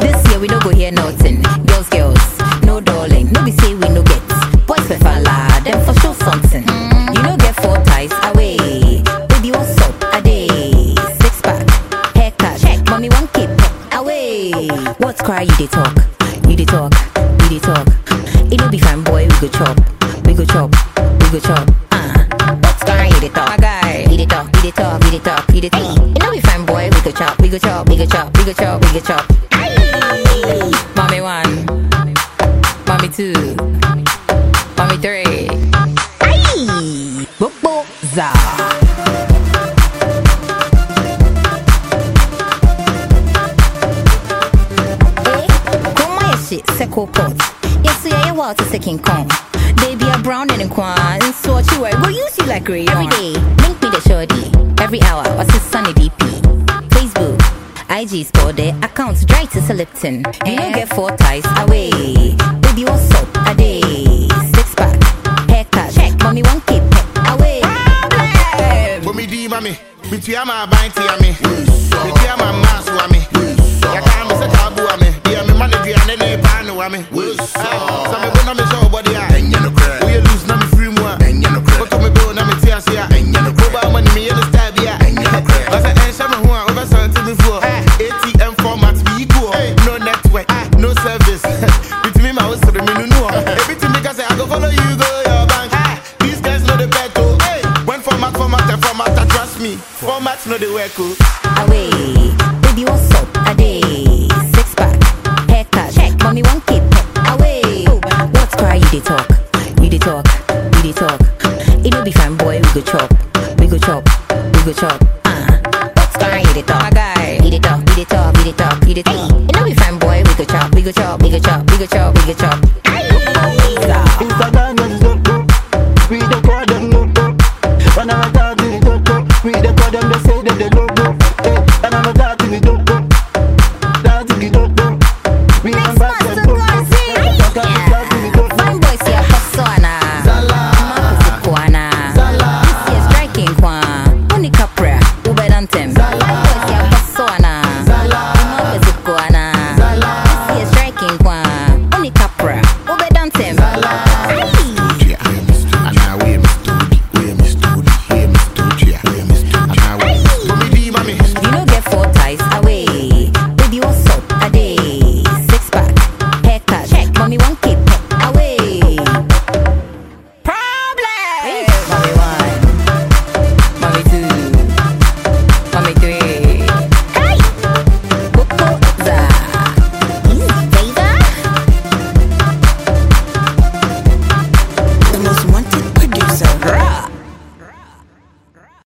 This year we don't go hear nothing. Girls, girls, no darling. No, we say we no get. Boys, we falla. Them for sure something. You know, get four ties away. Baby, what's up? A day. Six pack. Haircut. Check. Mommy, one keep away. What cry you they talk? You they talk. You they talk. It no be fine, boy. We go chop. We go chop we go chop. Uh. What's cry? You dey talk, my guy. You dey talk, you dey talk, you dey talk, you dey talk. It no be fine, boy. We go chop, we go chop, we go chop, we go chop, we go chop. Mommy one, mommy two, mommy three. Aye. Bobo za. Eh, Chroma your shit, Seco pot. Yes, yeah, yeah, water second Kong. They be a brown and a quan, and so what you wear, go use you like rayon. Every day, link me the shorty. Every hour, what's his sunny DP? Facebook, IG store their accounts dry to Lipton. You don't get four ties away. Baby, what's up? A day, six pack, haircut, check. Mommy, one keep away. But me di mami, me tia ma bind tia me. Me tia ma mass wa me. Ya ka me se tabu wa me. Dia me money dia ne ne pa Formats know the work oh. away. Baby, what's up? Ah A day, six pack, haircut, check. Mommy, one keep away. Ah what's cry? You dey talk, you dey talk, you dey talk. It no be fine, boy. We go chop, we go chop, we go chop. Uh. What's cry? You dey talk, my guy. You dey talk, you dey talk, you dey talk, you dey talk. It no be fine, boy. We go chop, we go chop, we go chop, we go chop, we go chop.